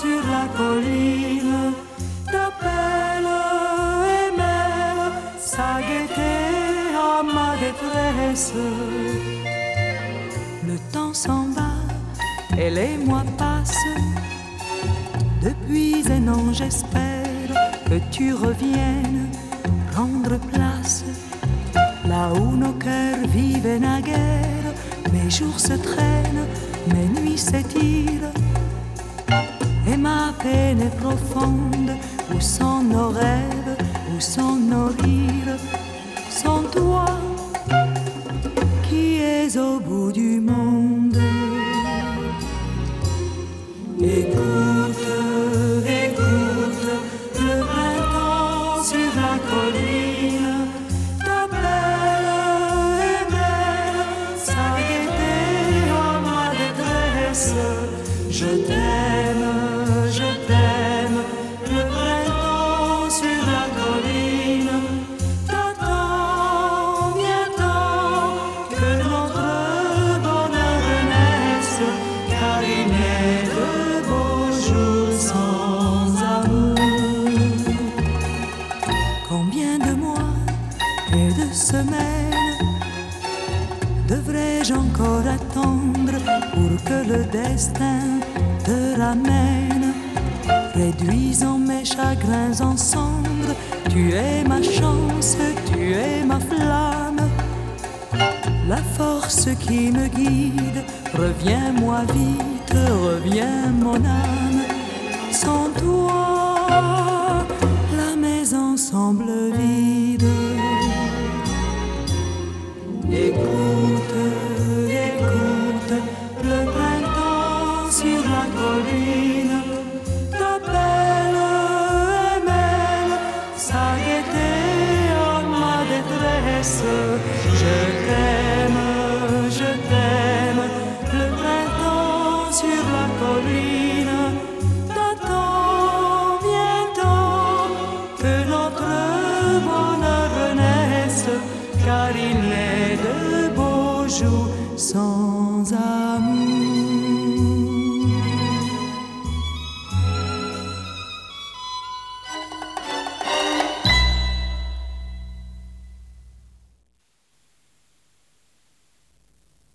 sur la colline t'appelle et mêle sa gaieté à ma détresse. Le temps s'en va et les mois passent. Depuis un an, j'espère que tu reviennes prendre place là où nos cœurs vivent naguère. Mes jours se traînent, mes nuits s'étirent peine est profonde. Où sont nos rêves, où sont nos rires Sans toi qui es au bout du monde. Écoute, écoute, le printemps sur la colline le printemps sur la colline t'attend, viens-t'en, que notre bonheur naisse, car il n'est de beaux jours sans amour. Combien de mois et de semaines devrais-je encore attendre pour que le destin te ramène Réduisons mes chagrins en cendres, tu es ma chance, tu es ma flamme. La force qui me guide, reviens-moi vite, reviens mon âme. Je t'aime, je t'aime, le printemps sur la colline t'attend, viens-t'en, que notre bonheur renaisse, car il est de beaux jours sans amour.